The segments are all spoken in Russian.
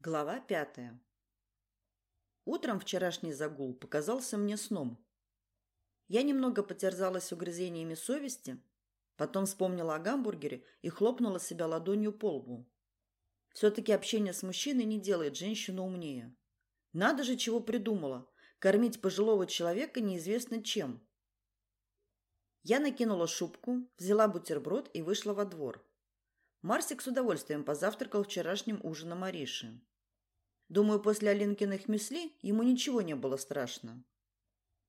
Глава пятая. Утром вчерашний загул показался мне сном. Я немного потерзалась угрызениями совести, потом вспомнила о гамбургере и хлопнула себя ладонью по лбу. Все-таки общение с мужчиной не делает женщину умнее. Надо же, чего придумала. Кормить пожилого человека неизвестно чем. Я накинула шубку, взяла бутерброд и вышла во двор. Марсик с удовольствием позавтракал вчерашним ужином Ариши. Думаю, после Алинкиных мюсли ему ничего не было страшно.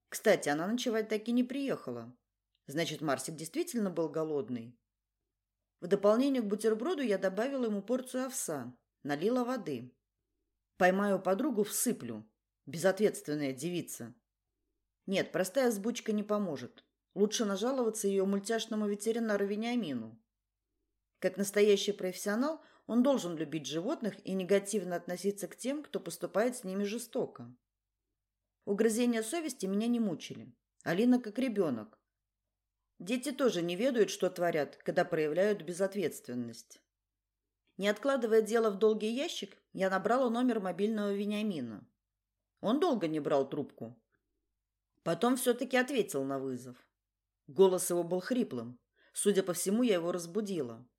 Кстати, она ночевать так и не приехала. Значит, Марсик действительно был голодный. В дополнение к бутерброду я добавила ему порцию овса, налила воды. Поймаю подругу, всыплю. Безответственная девица. Нет, простая взбучка не поможет. Лучше нажаловаться ее мультяшному ветеринару Вениамину. Как настоящий профессионал, он должен любить животных и негативно относиться к тем, кто поступает с ними жестоко. Угрызения совести меня не мучили. Алина как ребенок. Дети тоже не ведают, что творят, когда проявляют безответственность. Не откладывая дело в долгий ящик, я набрала номер мобильного Вениамина. Он долго не брал трубку. Потом все-таки ответил на вызов. Голос его был хриплым. Судя по всему, я его разбудила.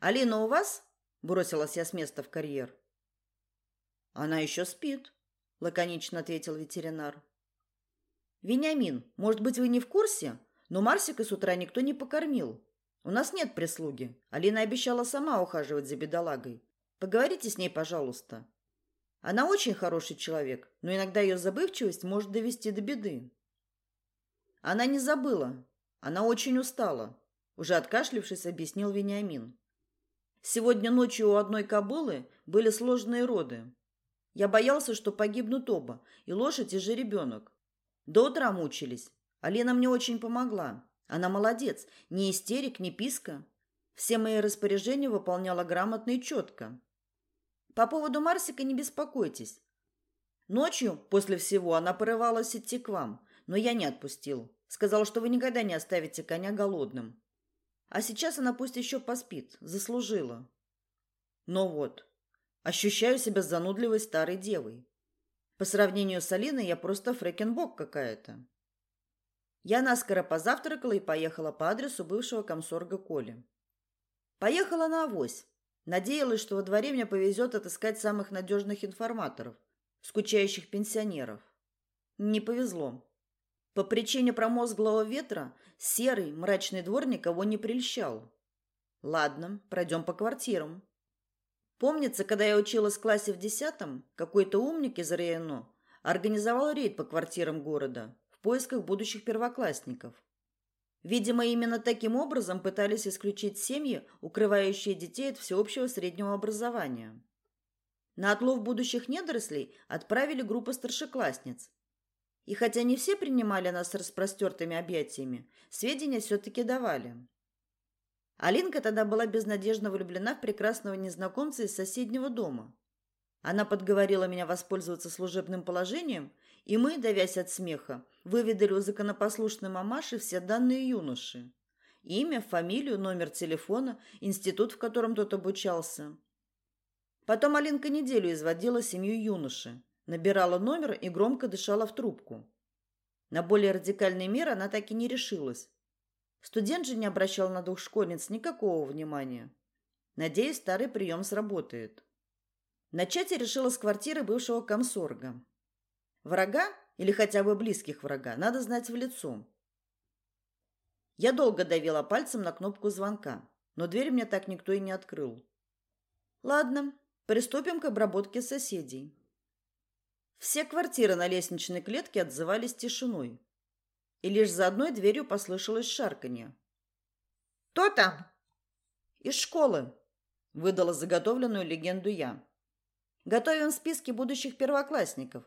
«Алина у вас?» – бросилась я с места в карьер. «Она еще спит», – лаконично ответил ветеринар. «Вениамин, может быть, вы не в курсе, но Марсика с утра никто не покормил. У нас нет прислуги. Алина обещала сама ухаживать за бедолагой. Поговорите с ней, пожалуйста. Она очень хороший человек, но иногда ее забывчивость может довести до беды». Она не забыла. Она очень устала, уже откашлившись, объяснил Вениамин. Сегодня ночью у одной кобылы были сложные роды. Я боялся, что погибнут оба, и лошадь, и жеребенок. До утра мучились. Алина мне очень помогла. Она молодец, ни истерик, ни писка. Все мои распоряжения выполняла грамотно и четко. По поводу Марсика не беспокойтесь. Ночью, после всего, она порывалась идти к вам, но я не отпустил. Сказал, что вы никогда не оставите коня голодным. А сейчас она пусть еще поспит, заслужила. Но вот, ощущаю себя занудливой старой девой. По сравнению с Алиной я просто фрекенбок какая-то. Я наскоро позавтракала и поехала по адресу бывшего комсорга Коли. Поехала на авось. Надеялась, что во дворе мне повезет отыскать самых надежных информаторов, скучающих пенсионеров. Не повезло. По причине промозглого ветра серый мрачный двор никого не прельщал. Ладно, пройдем по квартирам. Помнится, когда я училась в классе в десятом, какой-то умник из РНО организовал рейд по квартирам города в поисках будущих первоклассников. Видимо, именно таким образом пытались исключить семьи, укрывающие детей от всеобщего среднего образования. На отлов будущих недорослей отправили группу старшеклассниц, и хотя не все принимали нас с распростертыми объятиями, сведения все-таки давали. Алинка тогда была безнадежно влюблена в прекрасного незнакомца из соседнего дома. Она подговорила меня воспользоваться служебным положением, и мы, давясь от смеха, выведали у законопослушной мамаши все данные юноши. Имя, фамилию, номер телефона, институт, в котором тот обучался. Потом Алинка неделю изводила семью юноши набирала номер и громко дышала в трубку. На более радикальные меры она так и не решилась. Студент же не обращал на двух школьниц никакого внимания. Надеюсь, старый прием сработает. Начать я решила с квартиры бывшего комсорга. Врага, или хотя бы близких врага, надо знать в лицо. Я долго давила пальцем на кнопку звонка, но дверь мне так никто и не открыл. Ладно, приступим к обработке соседей. Все квартиры на лестничной клетке отзывались тишиной. И лишь за одной дверью послышалось шарканье. «Кто там?» «Из школы», — выдала заготовленную легенду я. «Готовим списки будущих первоклассников.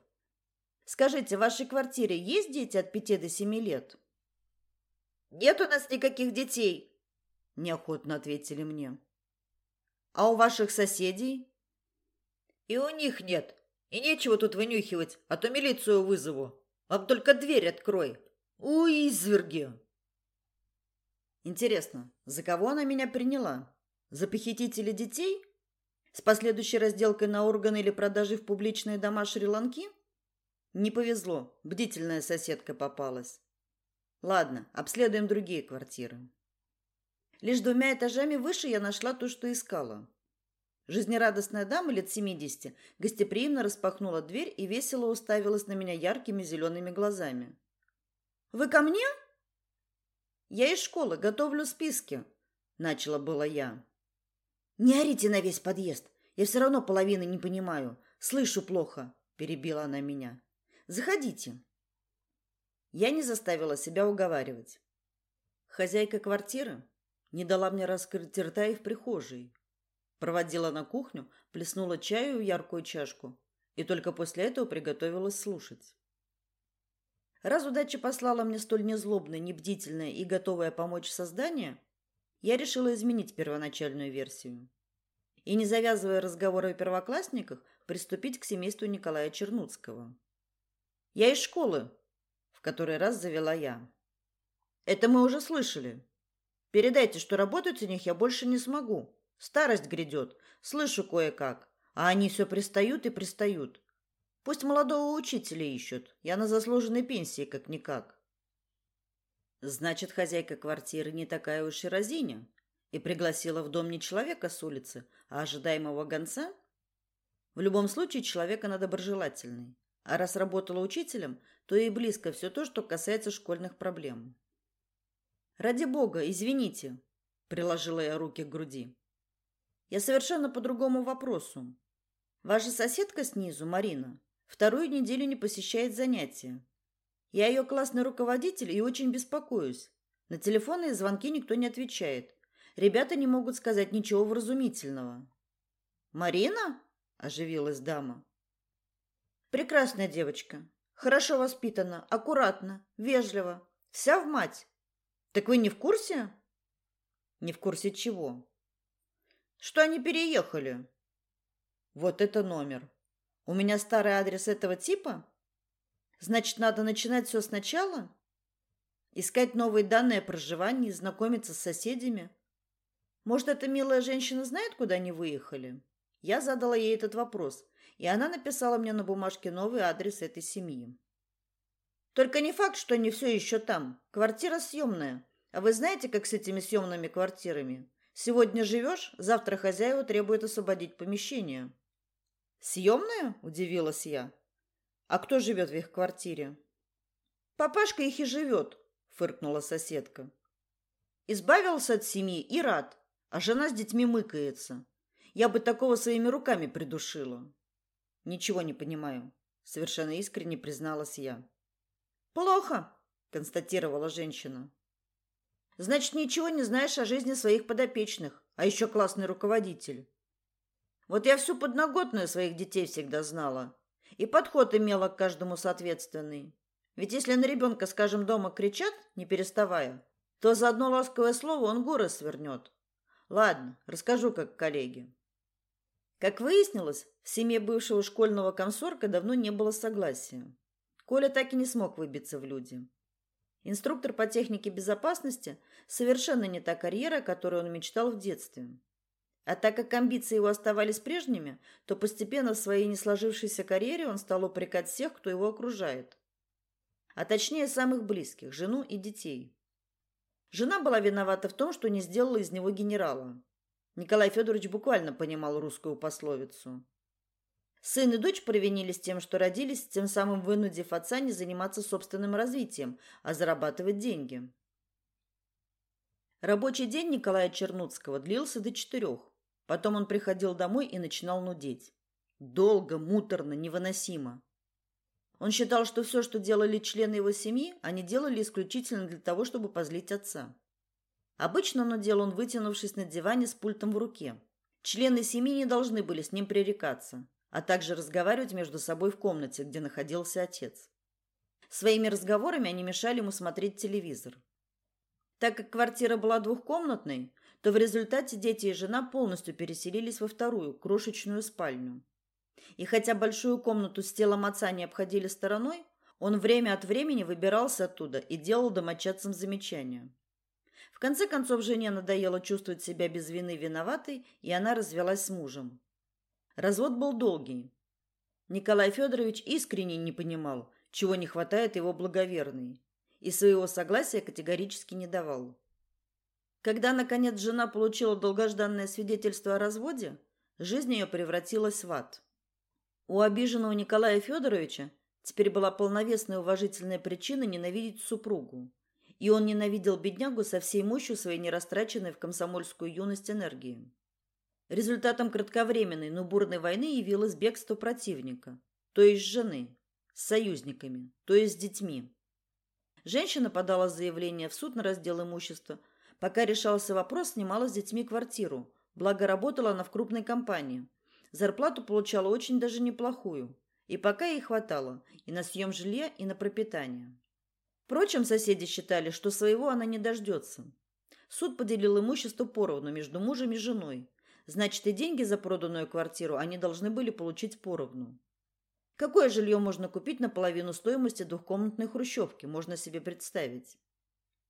Скажите, в вашей квартире есть дети от пяти до семи лет?» «Нет у нас никаких детей», — неохотно ответили мне. «А у ваших соседей?» «И у них нет», и нечего тут вынюхивать, а то милицию вызову. А только дверь открой. Уй, изверги!» Интересно, за кого она меня приняла? За похитителя детей? С последующей разделкой на органы или продажей в публичные дома Шри-Ланки? Не повезло, бдительная соседка попалась. Ладно, обследуем другие квартиры. Лишь двумя этажами выше я нашла то, что искала. Жизнерадостная дама лет семидесяти гостеприимно распахнула дверь и весело уставилась на меня яркими зелеными глазами. «Вы ко мне?» «Я из школы, готовлю списки», — начала была я. «Не орите на весь подъезд, я все равно половины не понимаю, слышу плохо», — перебила она меня. «Заходите». Я не заставила себя уговаривать. Хозяйка квартиры не дала мне раскрыть рта и в прихожей. Проводила на кухню, плеснула чаю в яркую чашку и только после этого приготовилась слушать. Раз удача послала мне столь незлобное, небдительное и готовое помочь создание, я решила изменить первоначальную версию. И, не завязывая разговоры о первоклассниках, приступить к семейству Николая Чернуцкого. «Я из школы», — в который раз завела я. «Это мы уже слышали. Передайте, что работать у них я больше не смогу. Старость грядет, слышу кое-как, а они все пристают и пристают. Пусть молодого учителя ищут, я на заслуженной пенсии как-никак». Значит, хозяйка квартиры не такая уж и разиня и пригласила в дом не человека с улицы, а ожидаемого гонца? В любом случае, человек она доброжелательный. А раз работала учителем, то и близко все то, что касается школьных проблем. Ради бога, извините, приложила я руки к груди. Я совершенно по другому вопросу. Ваша соседка снизу, Марина, вторую неделю не посещает занятия. Я ее классный руководитель и очень беспокоюсь. На телефонные звонки никто не отвечает. Ребята не могут сказать ничего вразумительного. Марина? оживилась дама. Прекрасная девочка. Хорошо воспитана, аккуратна, вежлива. Вся в мать. Так вы не в курсе? Не в курсе чего? Что они переехали? Вот это номер. У меня старый адрес этого типа? Значит, надо начинать все сначала? Искать новые данные о проживании, знакомиться с соседями? Может, эта милая женщина знает, куда они выехали? Я задала ей этот вопрос, и она написала мне на бумажке новый адрес этой семьи. Только не факт, что они все еще там. Квартира съемная. А вы знаете, как с этими съемными квартирами? Сегодня живешь, завтра хозяева требуют освободить помещение. Съемная? Удивилась я. А кто живет в их квартире? Папашка их и живет, фыркнула соседка. Избавился от семьи и рад, а жена с детьми мыкается. Я бы такого своими руками придушила. Ничего не понимаю, совершенно искренне призналась я. Плохо, констатировала женщина. Значит, ничего не знаешь о жизни своих подопечных, а еще классный руководитель. Вот я всю подноготную своих детей всегда знала, и подход имела к каждому соответственный. Ведь если на ребенка, скажем, дома кричат, не переставая, то за одно ласковое слово он горы свернет. Ладно, расскажу как коллеге. Как выяснилось, в семье бывшего школьного комсорга давно не было согласия. Коля так и не смог выбиться в люди. Инструктор по технике безопасности совершенно не та карьера, о которой он мечтал в детстве. А так как амбиции его оставались прежними, то постепенно в своей не сложившейся карьере он стал упрекать всех, кто его окружает. А точнее самых близких, жену и детей. Жена была виновата в том, что не сделала из него генерала. Николай Федорович буквально понимал русскую пословицу. Сын и дочь провинились тем, что родились, тем самым вынудив отца не заниматься собственным развитием, а зарабатывать деньги. Рабочий день Николая Чернуцкого длился до четырех. Потом он приходил домой и начинал нудеть. Долго, муторно, невыносимо. Он считал, что все, что делали члены его семьи, они делали исключительно для того, чтобы позлить отца. Обычно нудел он, вытянувшись на диване с пультом в руке. Члены семьи не должны были с ним пререкаться а также разговаривать между собой в комнате, где находился отец. Своими разговорами они мешали ему смотреть телевизор. Так как квартира была двухкомнатной, то в результате дети и жена полностью переселились во вторую, крошечную спальню. И хотя большую комнату с телом отца не обходили стороной, он время от времени выбирался оттуда и делал домочадцам замечания. В конце концов, жене надоело чувствовать себя без вины виноватой, и она развелась с мужем. Развод был долгий. Николай Федорович искренне не понимал, чего не хватает его благоверной, и своего согласия категорически не давал. Когда, наконец, жена получила долгожданное свидетельство о разводе, жизнь ее превратилась в ад. У обиженного Николая Федоровича теперь была полновесная уважительная причина ненавидеть супругу, и он ненавидел беднягу со всей мощью своей нерастраченной в комсомольскую юность энергии. Результатом кратковременной, но бурной войны явилось бегство противника, то есть жены, с союзниками, то есть с детьми. Женщина подала заявление в суд на раздел имущества. Пока решался вопрос, снимала с детьми квартиру. Благо, работала она в крупной компании. Зарплату получала очень даже неплохую. И пока ей хватало и на съем жилья, и на пропитание. Впрочем, соседи считали, что своего она не дождется. Суд поделил имущество поровну между мужем и женой. Значит, и деньги за проданную квартиру они должны были получить поровну. Какое жилье можно купить на половину стоимости двухкомнатной хрущевки, можно себе представить.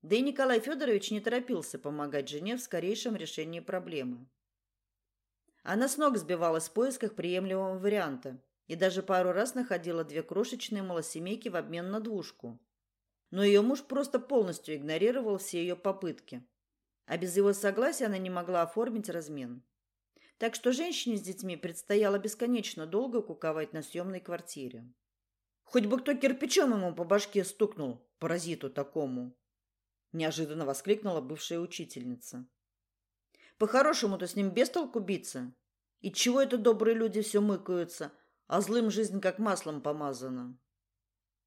Да и Николай Федорович не торопился помогать жене в скорейшем решении проблемы. Она с ног сбивалась в поисках приемлемого варианта и даже пару раз находила две крошечные малосемейки в обмен на двушку. Но ее муж просто полностью игнорировал все ее попытки, а без его согласия она не могла оформить размен. Так что женщине с детьми предстояло бесконечно долго куковать на съемной квартире. Хоть бы кто кирпичом ему по башке стукнул, паразиту такому, неожиданно воскликнула бывшая учительница. По-хорошему-то с ним без толку биться. И чего это добрые люди все мыкаются, а злым жизнь как маслом помазана?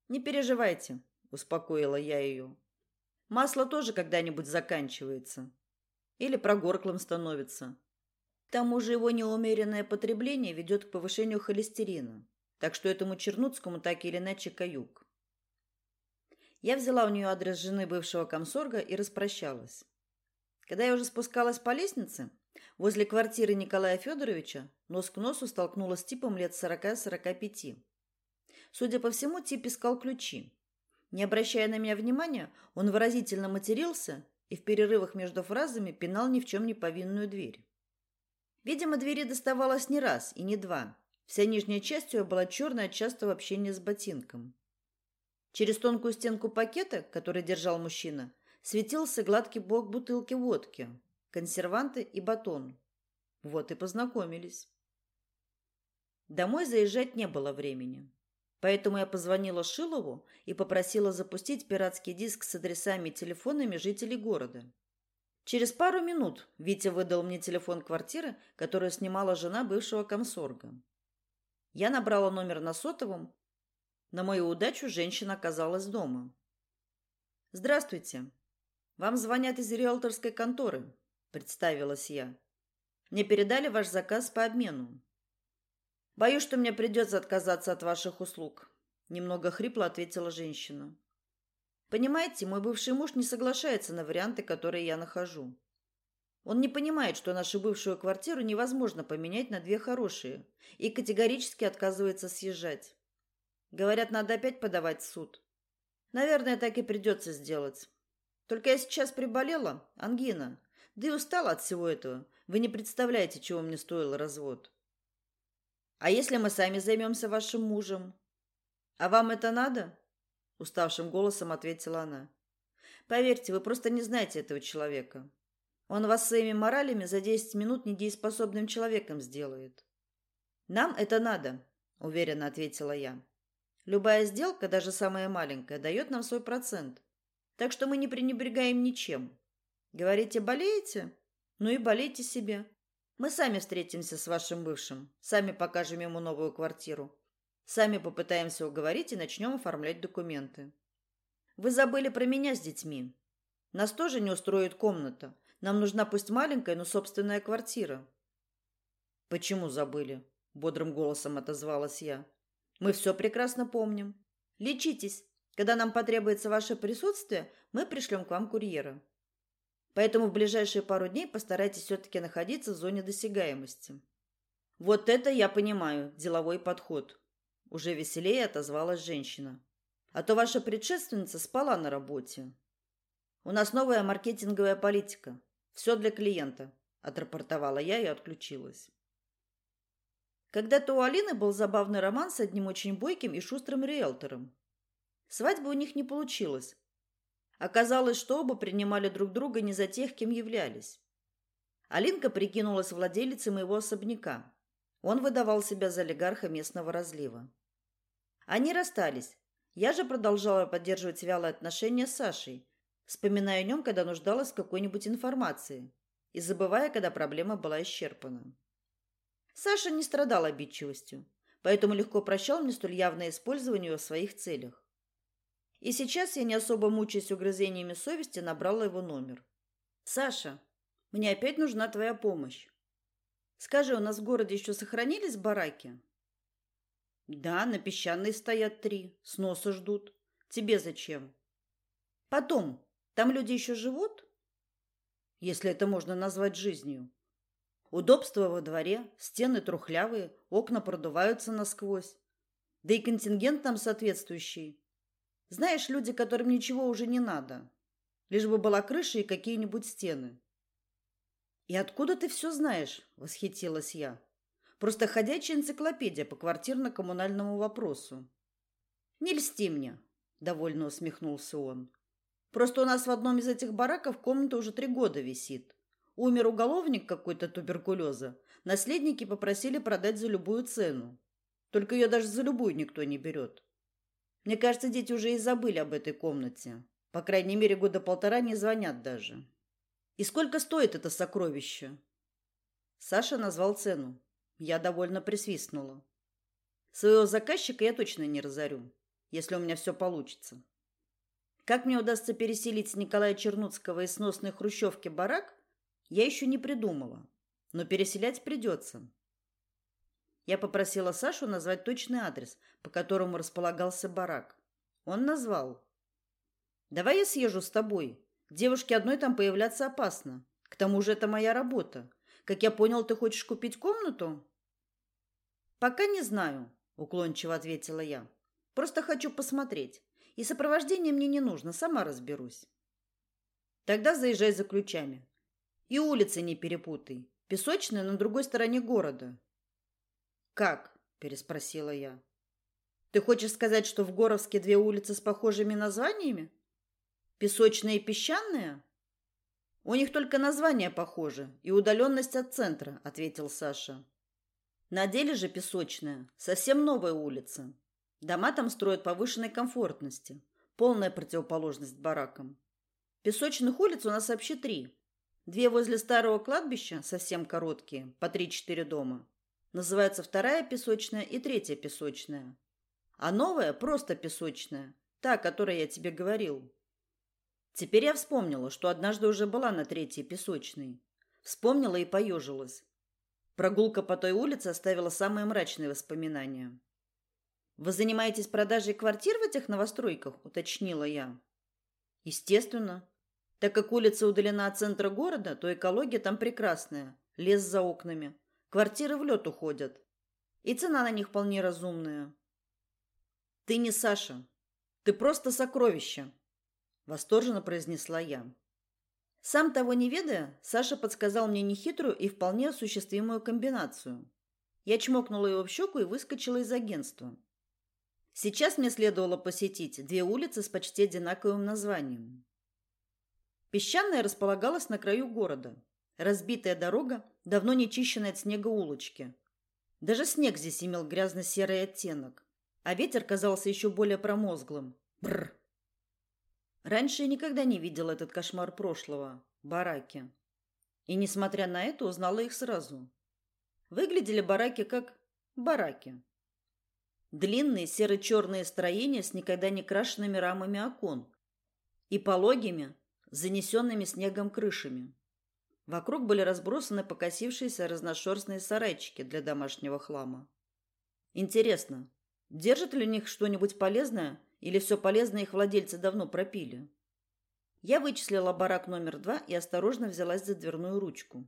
Не переживайте, успокоила я ее. Масло тоже когда-нибудь заканчивается или прогорклым становится. К тому же его неумеренное потребление ведет к повышению холестерина, так что этому Чернуцкому так или иначе каюк. Я взяла у нее адрес жены бывшего комсорга и распрощалась. Когда я уже спускалась по лестнице, возле квартиры Николая Федоровича нос к носу столкнулась с типом лет 40-45. Судя по всему, тип искал ключи. Не обращая на меня внимания, он выразительно матерился и в перерывах между фразами пинал ни в чем не повинную дверь. Видимо, двери доставалось не раз и не два. Вся нижняя часть ее была черная от частого общения с ботинком. Через тонкую стенку пакета, который держал мужчина, светился гладкий бок бутылки водки, консерванты и батон. Вот и познакомились. Домой заезжать не было времени. Поэтому я позвонила Шилову и попросила запустить пиратский диск с адресами и телефонами жителей города. Через пару минут Витя выдал мне телефон квартиры, которую снимала жена бывшего комсорга. Я набрала номер на сотовом. На мою удачу женщина оказалась дома. «Здравствуйте. Вам звонят из риэлторской конторы», – представилась я. «Мне передали ваш заказ по обмену». «Боюсь, что мне придется отказаться от ваших услуг», – немного хрипло ответила женщина. Понимаете, мой бывший муж не соглашается на варианты, которые я нахожу. Он не понимает, что нашу бывшую квартиру невозможно поменять на две хорошие, и категорически отказывается съезжать. Говорят, надо опять подавать в суд. Наверное, так и придется сделать. Только я сейчас приболела, ангина, да и устала от всего этого. Вы не представляете, чего мне стоил развод. А если мы сами займемся вашим мужем? А вам это надо? Уставшим голосом ответила она. Поверьте, вы просто не знаете этого человека. Он вас своими моралями за десять минут недееспособным человеком сделает. Нам это надо, уверенно ответила я. Любая сделка, даже самая маленькая, дает нам свой процент. Так что мы не пренебрегаем ничем. Говорите, болеете? Ну и болейте себе. Мы сами встретимся с вашим бывшим, сами покажем ему новую квартиру. Сами попытаемся уговорить и начнем оформлять документы. Вы забыли про меня с детьми. Нас тоже не устроит комната. Нам нужна пусть маленькая, но собственная квартира. Почему забыли? бодрым голосом отозвалась я. Мы все прекрасно помним. Лечитесь. Когда нам потребуется ваше присутствие, мы пришлем к вам курьера. Поэтому в ближайшие пару дней постарайтесь все-таки находиться в зоне досягаемости. Вот это я понимаю, деловой подход. Уже веселее отозвалась женщина. А то ваша предшественница спала на работе. У нас новая маркетинговая политика. Все для клиента, отрапортовала я и отключилась. Когда-то у Алины был забавный роман с одним очень бойким и шустрым риэлтором. Свадьба у них не получилась. Оказалось, что оба принимали друг друга не за тех, кем являлись. Алинка прикинулась владелицей моего особняка. Он выдавал себя за олигарха местного разлива. Они расстались. Я же продолжала поддерживать вялые отношения с Сашей, вспоминая о нем, когда нуждалась в какой-нибудь информации, и забывая, когда проблема была исчерпана. Саша не страдал обидчивостью, поэтому легко прощал мне столь явное использование ее в своих целях. И сейчас я, не особо мучаясь угрызениями совести, набрала его номер. «Саша, мне опять нужна твоя помощь. Скажи, у нас в городе еще сохранились бараки?» «Да, на песчаной стоят три, сноса ждут. Тебе зачем?» «Потом, там люди еще живут?» «Если это можно назвать жизнью. Удобство во дворе, стены трухлявые, окна продуваются насквозь. Да и контингент там соответствующий. Знаешь, люди, которым ничего уже не надо. Лишь бы была крыша и какие-нибудь стены. «И откуда ты все знаешь?» – восхитилась я. «Просто ходячая энциклопедия по квартирно-коммунальному вопросу». «Не льсти мне», – довольно усмехнулся он. «Просто у нас в одном из этих бараков комната уже три года висит. Умер уголовник какой-то туберкулеза. Наследники попросили продать за любую цену. Только ее даже за любую никто не берет. Мне кажется, дети уже и забыли об этой комнате. По крайней мере, года полтора не звонят даже. И сколько стоит это сокровище? Саша назвал цену. Я довольно присвистнула. Своего заказчика я точно не разорю, если у меня все получится. Как мне удастся переселить Николая Чернуцкого из сносной хрущевки барак, я еще не придумала. Но переселять придется. Я попросила Сашу назвать точный адрес, по которому располагался барак. Он назвал. «Давай я съезжу с тобой. Девушке одной там появляться опасно. К тому же это моя работа. Как я понял, ты хочешь купить комнату?» «Пока не знаю», — уклончиво ответила я. «Просто хочу посмотреть. И сопровождение мне не нужно, сама разберусь». «Тогда заезжай за ключами. И улицы не перепутай. Песочная на другой стороне города. «Как?» – переспросила я. «Ты хочешь сказать, что в Горовске две улицы с похожими названиями? Песочная и песчаная?» «У них только названия похожи и удаленность от центра», – ответил Саша. «На деле же песочная, совсем новая улица. Дома там строят повышенной комфортности, полная противоположность баракам. Песочных улиц у нас вообще три. Две возле старого кладбища, совсем короткие, по три-четыре дома. Называется вторая песочная и третья песочная. А новая просто песочная, та, о которой я тебе говорил. Теперь я вспомнила, что однажды уже была на третьей песочной. Вспомнила и поежилась. Прогулка по той улице оставила самые мрачные воспоминания. «Вы занимаетесь продажей квартир в этих новостройках?» – уточнила я. «Естественно. Так как улица удалена от центра города, то экология там прекрасная. Лес за окнами. Квартиры в лед уходят. И цена на них вполне разумная. Ты не Саша. Ты просто сокровище, восторженно произнесла я. Сам того не ведая, Саша подсказал мне нехитрую и вполне осуществимую комбинацию. Я чмокнула его в щеку и выскочила из агентства. Сейчас мне следовало посетить две улицы с почти одинаковым названием. Песчаная располагалась на краю города, Разбитая дорога, давно не чищенные от снега улочки. Даже снег здесь имел грязно-серый оттенок, а ветер казался еще более промозглым. Бррр. Раньше я никогда не видела этот кошмар прошлого бараки. И несмотря на это, узнала их сразу. Выглядели бараки как бараки. Длинные серо-черные строения с никогда не крашенными рамами окон и пологими, занесенными снегом крышами. Вокруг были разбросаны покосившиеся разношерстные сарайчики для домашнего хлама. Интересно, держит ли у них что-нибудь полезное, или все полезное их владельцы давно пропили? Я вычислила барак номер два и осторожно взялась за дверную ручку.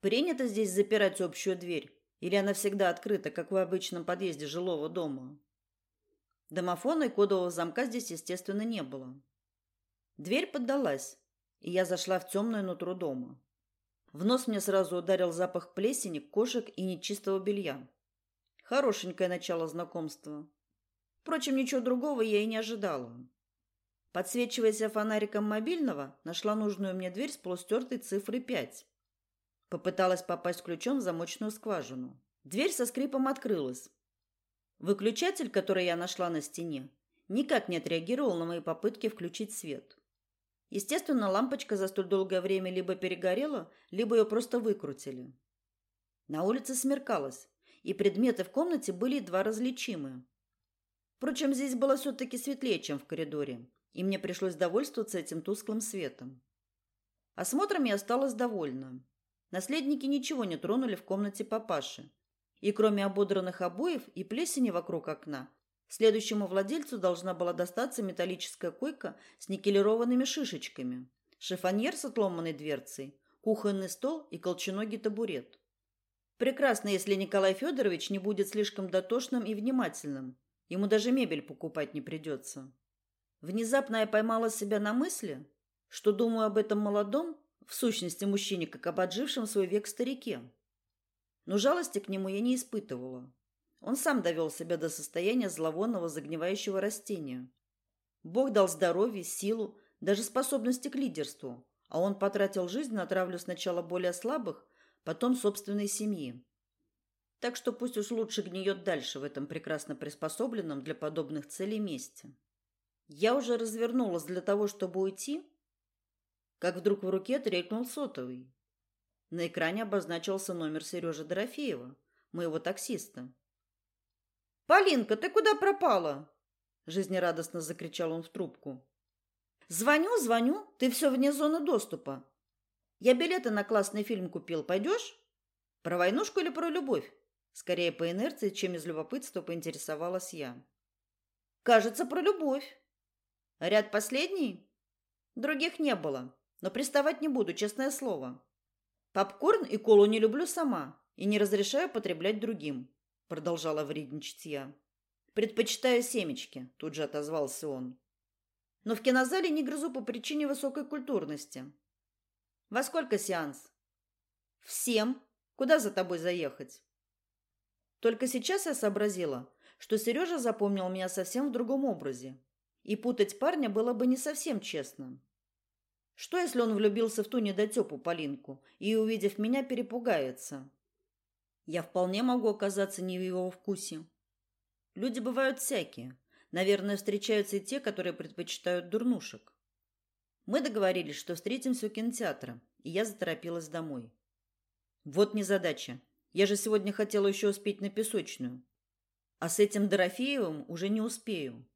Принято здесь запирать общую дверь, или она всегда открыта, как в обычном подъезде жилого дома? Домофона и кодового замка здесь, естественно, не было. Дверь поддалась, и я зашла в темное нутро дома. В нос мне сразу ударил запах плесени, кошек и нечистого белья. Хорошенькое начало знакомства. Впрочем, ничего другого я и не ожидала. Подсвечиваясь фонариком мобильного, нашла нужную мне дверь с полустертой цифрой 5. Попыталась попасть ключом в замочную скважину. Дверь со скрипом открылась. Выключатель, который я нашла на стене, никак не отреагировал на мои попытки включить свет. Естественно, лампочка за столь долгое время либо перегорела, либо ее просто выкрутили. На улице смеркалось, и предметы в комнате были едва различимы. Впрочем, здесь было все-таки светлее, чем в коридоре, и мне пришлось довольствоваться этим тусклым светом. Осмотром я осталась довольна. Наследники ничего не тронули в комнате папаши, и кроме ободранных обоев и плесени вокруг окна, следующему владельцу должна была достаться металлическая койка с никелированными шишечками, шифоньер с отломанной дверцей, кухонный стол и колченогий табурет. Прекрасно, если Николай Федорович не будет слишком дотошным и внимательным. Ему даже мебель покупать не придется. Внезапно я поймала себя на мысли, что думаю об этом молодом, в сущности мужчине, как об отжившем свой век старике. Но жалости к нему я не испытывала. Он сам довел себя до состояния зловонного загнивающего растения. Бог дал здоровье, силу, даже способности к лидерству, а он потратил жизнь на травлю сначала более слабых, потом собственной семьи. Так что пусть уж лучше гниет дальше в этом прекрасно приспособленном для подобных целей месте. Я уже развернулась для того, чтобы уйти, как вдруг в руке трелькнул сотовый. На экране обозначился номер Сережи Дорофеева, моего таксиста. «Полинка, ты куда пропала?» Жизнерадостно закричал он в трубку. «Звоню, звоню, ты все вне зоны доступа. Я билеты на классный фильм купил. Пойдешь? Про войнушку или про любовь? Скорее по инерции, чем из любопытства поинтересовалась я. Кажется, про любовь. Ряд последний? Других не было, но приставать не буду, честное слово. Попкорн и колу не люблю сама и не разрешаю потреблять другим, продолжала вредничать я. Предпочитаю семечки, тут же отозвался он. Но в кинозале не грызу по причине высокой культурности. Во сколько сеанс? В семь. Куда за тобой заехать? Только сейчас я сообразила, что Сережа запомнил меня совсем в другом образе, и путать парня было бы не совсем честно. Что, если он влюбился в ту недотепу Полинку и, увидев меня, перепугается? Я вполне могу оказаться не в его вкусе. Люди бывают всякие. Наверное, встречаются и те, которые предпочитают дурнушек. Мы договорились, что встретимся у кинотеатра, и я заторопилась домой. Вот незадача. Я же сегодня хотела еще успеть на песочную. А с этим Дорофеевым уже не успею.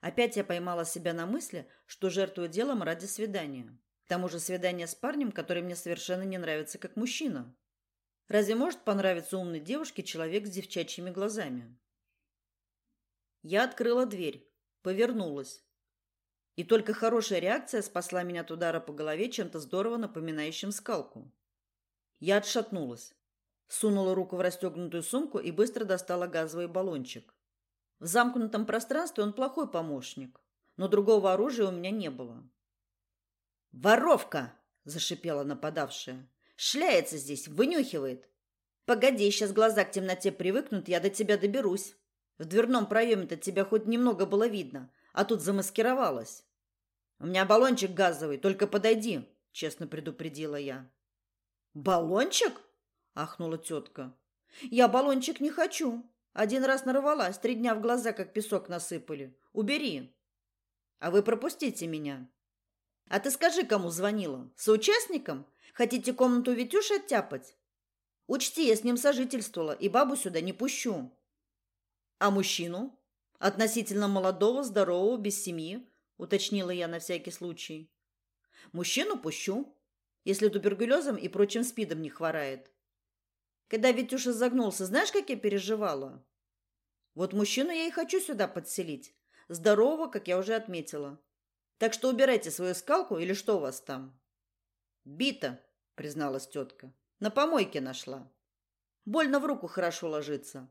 Опять я поймала себя на мысли, что жертвую делом ради свидания. К тому же свидание с парнем, который мне совершенно не нравится как мужчина. Разве может понравиться умной девушке человек с девчачьими глазами? Я открыла дверь, повернулась. И только хорошая реакция спасла меня от удара по голове чем-то здорово напоминающим скалку. Я отшатнулась, сунула руку в расстегнутую сумку и быстро достала газовый баллончик. В замкнутом пространстве он плохой помощник, но другого оружия у меня не было. «Воровка!» – зашипела нападавшая. «Шляется здесь, вынюхивает. Погоди, сейчас глаза к темноте привыкнут, я до тебя доберусь. В дверном проеме-то тебя хоть немного было видно, а тут замаскировалась». У меня баллончик газовый, только подойди, честно предупредила я. Баллончик? ахнула тетка. Я баллончик не хочу. Один раз нарвалась, три дня в глаза как песок насыпали. Убери. А вы пропустите меня. А ты скажи, кому звонила? Соучастникам? Хотите комнату Витюши оттяпать? Учти, я с ним сожительствовала и бабу сюда не пущу. А мужчину? Относительно молодого, здорового, без семьи, уточнила я на всякий случай. Мужчину пущу, если туберкулезом и прочим спидом не хворает. Когда Витюша загнулся, знаешь, как я переживала? Вот мужчину я и хочу сюда подселить. Здорового, как я уже отметила. Так что убирайте свою скалку или что у вас там? Бита, призналась тетка. На помойке нашла. Больно в руку хорошо ложится.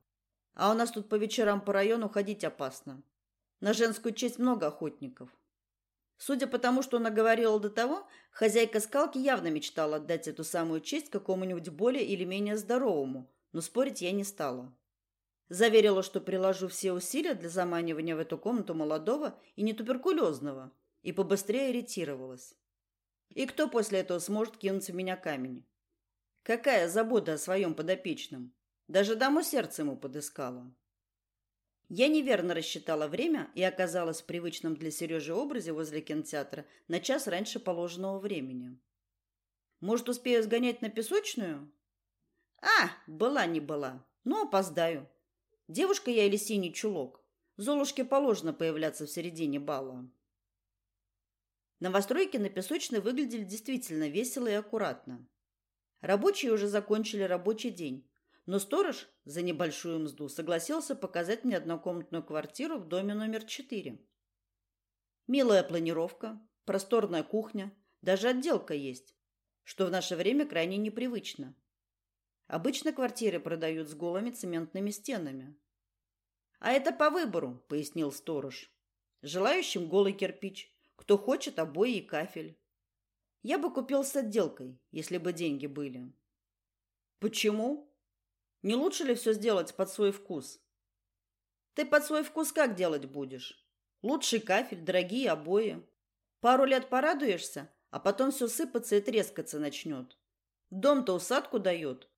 А у нас тут по вечерам по району ходить опасно. На женскую честь много охотников. Судя по тому, что она говорила до того, хозяйка скалки явно мечтала отдать эту самую честь какому-нибудь более или менее здоровому, но спорить я не стала. Заверила, что приложу все усилия для заманивания в эту комнату молодого и не туберкулезного, и побыстрее ретировалась. И кто после этого сможет кинуть в меня камень? Какая забота о своем подопечном? Даже даму сердца ему подыскала. Я неверно рассчитала время и оказалась в привычном для Сережи образе возле кинотеатра на час раньше положенного времени. Может, успею сгонять на песочную? А, была не была, но опоздаю. Девушка я или синий чулок? Золушке положено появляться в середине бала. Новостройки на Песочной выглядели действительно весело и аккуратно. Рабочие уже закончили рабочий день, но сторож за небольшую мзду согласился показать мне однокомнатную квартиру в доме номер 4. Милая планировка, просторная кухня, даже отделка есть, что в наше время крайне непривычно. Обычно квартиры продают с голыми цементными стенами. А это по выбору, пояснил сторож. Желающим голый кирпич, кто хочет обои и кафель. Я бы купил с отделкой, если бы деньги были. Почему? Не лучше ли все сделать под свой вкус? Ты под свой вкус как делать будешь? Лучший кафель, дорогие обои. Пару лет порадуешься, а потом все сыпаться и трескаться начнет. Дом-то усадку дает,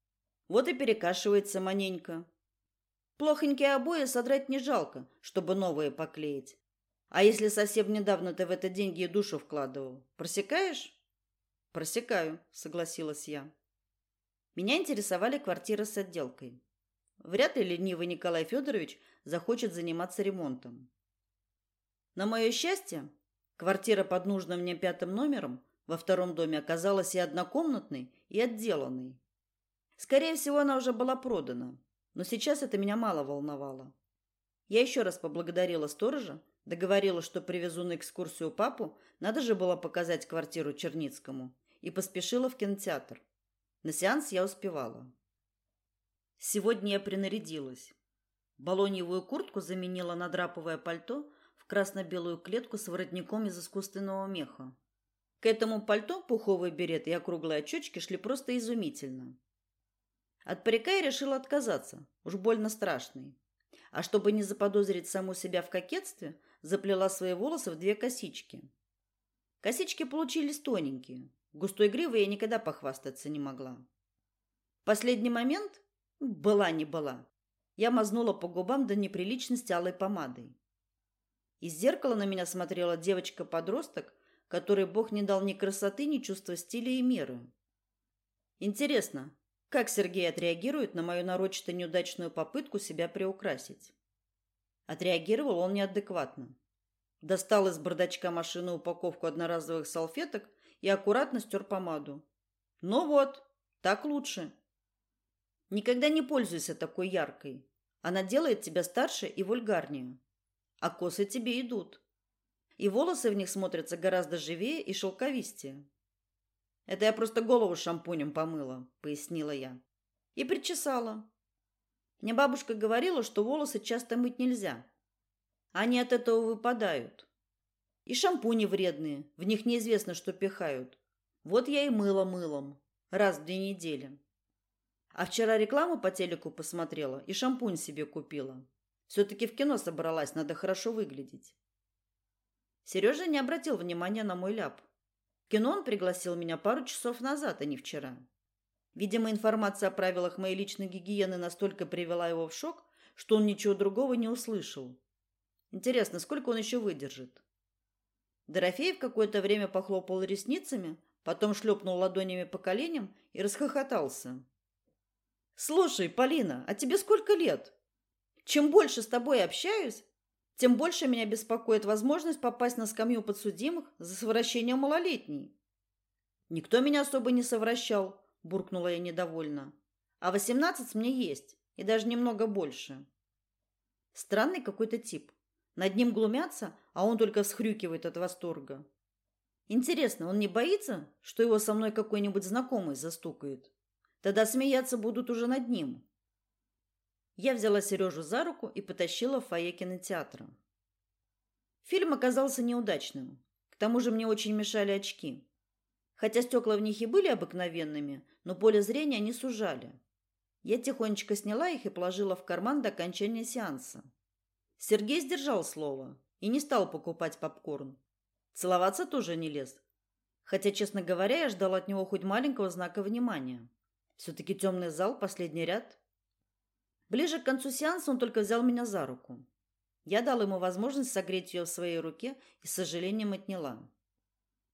вот и перекашивается маненько. Плохонькие обои содрать не жалко, чтобы новые поклеить. А если совсем недавно ты в это деньги и душу вкладывал, просекаешь? Просекаю, согласилась я. Меня интересовали квартиры с отделкой. Вряд ли ленивый Николай Федорович захочет заниматься ремонтом. На мое счастье, квартира под нужным мне пятым номером во втором доме оказалась и однокомнатной, и отделанной. Скорее всего, она уже была продана, но сейчас это меня мало волновало. Я еще раз поблагодарила сторожа, договорила, что привезу на экскурсию папу, надо же было показать квартиру Черницкому, и поспешила в кинотеатр. На сеанс я успевала. Сегодня я принарядилась. Балоньевую куртку заменила на драповое пальто в красно-белую клетку с воротником из искусственного меха. К этому пальто пуховый берет и округлые очечки шли просто изумительно. От парика я решила отказаться, уж больно страшный. А чтобы не заподозрить саму себя в кокетстве, заплела свои волосы в две косички. Косички получились тоненькие. Густой гривой я никогда похвастаться не могла. Последний момент, была не была, я мазнула по губам до неприличности алой помадой. Из зеркала на меня смотрела девочка-подросток, которой Бог не дал ни красоты, ни чувства стиля и меры. Интересно, как Сергей отреагирует на мою нарочито неудачную попытку себя приукрасить? Отреагировал он неадекватно. Достал из бардачка машины упаковку одноразовых салфеток и аккуратно стер помаду. Ну вот, так лучше. Никогда не пользуйся такой яркой. Она делает тебя старше и вульгарнее. А косы тебе идут. И волосы в них смотрятся гораздо живее и шелковистее. Это я просто голову шампунем помыла, пояснила я. И причесала. Мне бабушка говорила, что волосы часто мыть нельзя. Они от этого выпадают. И шампуни вредные, в них неизвестно, что пихают. Вот я и мыла мылом раз в две недели. А вчера рекламу по телеку посмотрела и шампунь себе купила. Все-таки в кино собралась, надо хорошо выглядеть. Сережа не обратил внимания на мой ляп кино он пригласил меня пару часов назад, а не вчера. Видимо, информация о правилах моей личной гигиены настолько привела его в шок, что он ничего другого не услышал. Интересно, сколько он еще выдержит? Дорофеев какое-то время похлопал ресницами, потом шлепнул ладонями по коленям и расхохотался. «Слушай, Полина, а тебе сколько лет? Чем больше с тобой общаюсь, тем больше меня беспокоит возможность попасть на скамью подсудимых за совращение малолетней. Никто меня особо не совращал, буркнула я недовольно. А восемнадцать мне есть, и даже немного больше. Странный какой-то тип. Над ним глумятся, а он только всхрюкивает от восторга. Интересно, он не боится, что его со мной какой-нибудь знакомый застукает? Тогда смеяться будут уже над ним. Я взяла Сережу за руку и потащила в фойе кинотеатра. Фильм оказался неудачным. К тому же мне очень мешали очки. Хотя стекла в них и были обыкновенными, но поле зрения они сужали. Я тихонечко сняла их и положила в карман до окончания сеанса. Сергей сдержал слово и не стал покупать попкорн. Целоваться тоже не лез. Хотя, честно говоря, я ждала от него хоть маленького знака внимания. Все-таки темный зал, последний ряд. Ближе к концу сеанса он только взял меня за руку. Я дала ему возможность согреть ее в своей руке и с сожалением отняла.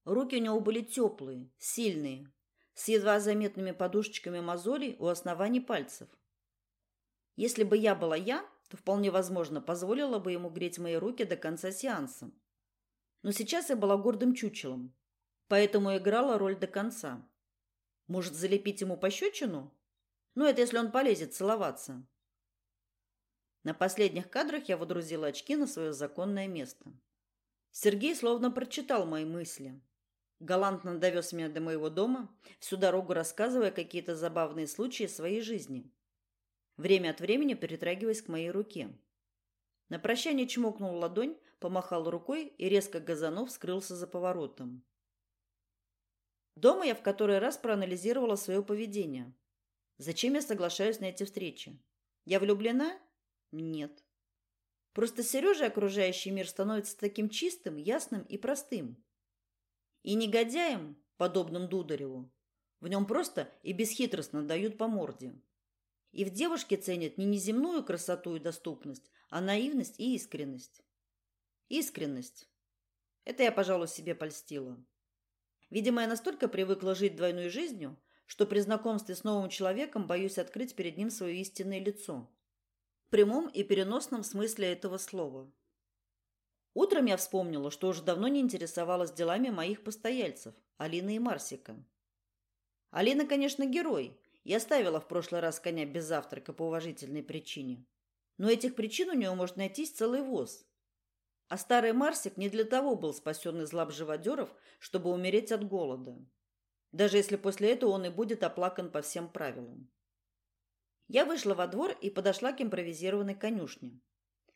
Руки у него были теплые, сильные, с едва заметными подушечками мозолей у оснований пальцев. Если бы я была я, то вполне возможно позволила бы ему греть мои руки до конца сеанса. Но сейчас я была гордым чучелом, поэтому играла роль до конца. Может, залепить ему пощечину? Ну, это если он полезет целоваться. На последних кадрах я водрузила очки на свое законное место. Сергей словно прочитал мои мысли. Галантно довез меня до моего дома, всю дорогу рассказывая какие-то забавные случаи своей жизни. Время от времени притрагиваясь к моей руке. На прощание чмокнул ладонь, помахал рукой и, резко газанув, скрылся за поворотом. Дома я в который раз проанализировала свое поведение. Зачем я соглашаюсь на эти встречи? Я влюблена? Нет. Просто Сереже окружающий мир становится таким чистым, ясным и простым. И негодяем, подобным Дудареву, в нем просто и бесхитростно дают по морде. И в девушке ценят не неземную красоту и доступность, а наивность и искренность. Искренность. Это я, пожалуй, себе польстила. Видимо, я настолько привыкла жить двойной жизнью, что при знакомстве с новым человеком боюсь открыть перед ним свое истинное лицо. В прямом и переносном смысле этого слова. Утром я вспомнила, что уже давно не интересовалась делами моих постояльцев, Алины и Марсика. Алина, конечно, герой, и оставила в прошлый раз коня без завтрака по уважительной причине. Но этих причин у нее может найтись целый воз. А старый Марсик не для того был спасен из лап живодеров, чтобы умереть от голода. Даже если после этого он и будет оплакан по всем правилам. Я вышла во двор и подошла к импровизированной конюшне.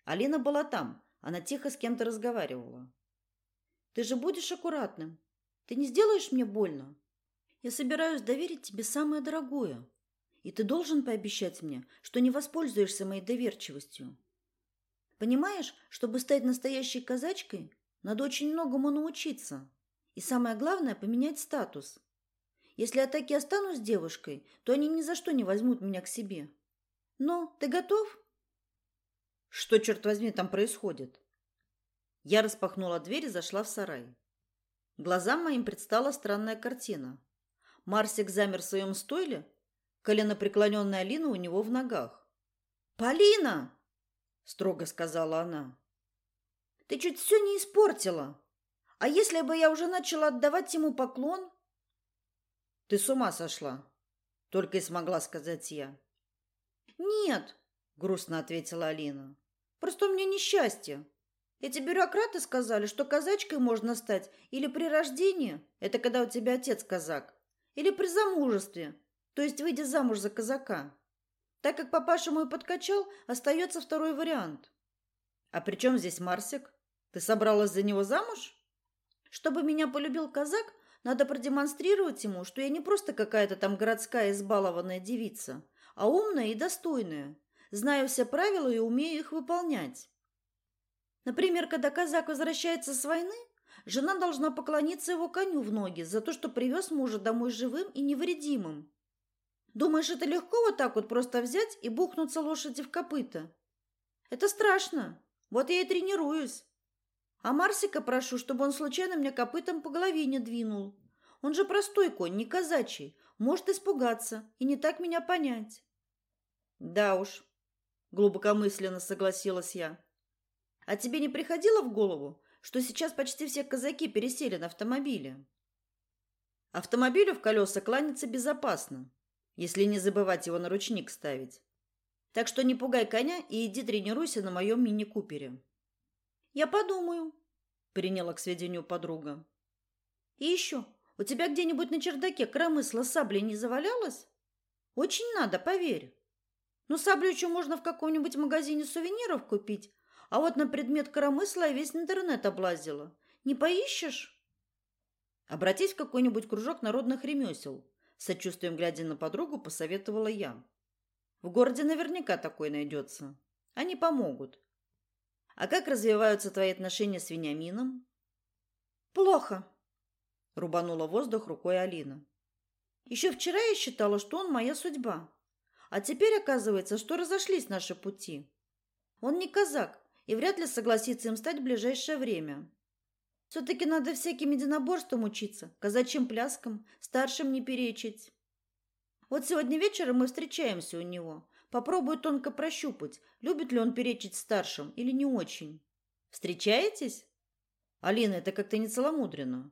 Алина была там. Она тихо с кем-то разговаривала. «Ты же будешь аккуратным. Ты не сделаешь мне больно. Я собираюсь доверить тебе самое дорогое. И ты должен пообещать мне, что не воспользуешься моей доверчивостью. Понимаешь, чтобы стать настоящей казачкой, надо очень многому научиться. И самое главное – поменять статус. Если я так и останусь девушкой, то они ни за что не возьмут меня к себе. Но ты готов? Что, черт возьми, там происходит? Я распахнула дверь и зашла в сарай. Глазам моим предстала странная картина. Марсик замер в своем стойле, коленопреклоненная Алина у него в ногах. «Полина!» строго сказала она. Ты чуть все не испортила. А если бы я уже начала отдавать ему поклон? Ты с ума сошла, только и смогла сказать я. Нет, грустно ответила Алина. Просто у меня несчастье. Эти бюрократы сказали, что казачкой можно стать или при рождении, это когда у тебя отец казак, или при замужестве, то есть выйдя замуж за казака. Так как папаша мой подкачал, остается второй вариант. А при чем здесь Марсик? Ты собралась за него замуж? Чтобы меня полюбил казак, надо продемонстрировать ему, что я не просто какая-то там городская избалованная девица, а умная и достойная. Знаю все правила и умею их выполнять. Например, когда казак возвращается с войны, жена должна поклониться его коню в ноги за то, что привез мужа домой живым и невредимым. Думаешь, это легко вот так вот просто взять и бухнуться лошади в копыта? Это страшно. Вот я и тренируюсь. А Марсика прошу, чтобы он случайно мне копытом по голове не двинул. Он же простой конь, не казачий. Может испугаться и не так меня понять. Да уж, глубокомысленно согласилась я. А тебе не приходило в голову, что сейчас почти все казаки пересели на автомобили? Автомобилю в колеса кланяться безопасно если не забывать его на ручник ставить. Так что не пугай коня и иди тренируйся на моем мини-купере. Я подумаю, приняла к сведению подруга. И еще, у тебя где-нибудь на чердаке коромысла саблей не завалялось? Очень надо, поверь. Ну, саблю еще можно в каком-нибудь магазине сувениров купить, а вот на предмет коромысла я весь интернет облазила. Не поищешь? Обратись в какой-нибудь кружок народных ремесел сочувствием глядя на подругу, посоветовала я. В городе наверняка такой найдется. Они помогут. А как развиваются твои отношения с Вениамином? Плохо, рубанула воздух рукой Алина. Еще вчера я считала, что он моя судьба. А теперь оказывается, что разошлись наши пути. Он не казак и вряд ли согласится им стать в ближайшее время. Все-таки надо всяким единоборствам учиться, казачьим пляскам, старшим не перечить. Вот сегодня вечером мы встречаемся у него. Попробую тонко прощупать, любит ли он перечить старшим или не очень. Встречаетесь? Алина, это как-то не целомудренно.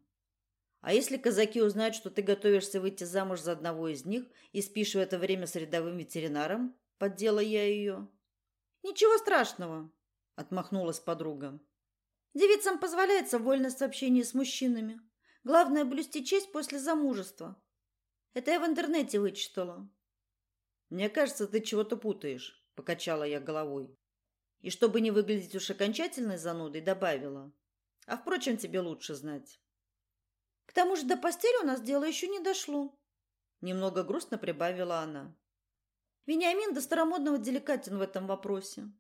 А если казаки узнают, что ты готовишься выйти замуж за одного из них и спишь в это время с рядовым ветеринаром? Поддела я ее. Ничего страшного, отмахнулась подруга. Девицам позволяется вольность в общении с мужчинами. Главное блюсти честь после замужества. Это я в интернете вычитала. Мне кажется, ты чего-то путаешь, покачала я головой. И чтобы не выглядеть уж окончательной занудой, добавила: "А впрочем, тебе лучше знать". К тому же до постели у нас дело еще не дошло. Немного грустно прибавила она. Вениамин до старомодного деликатен в этом вопросе.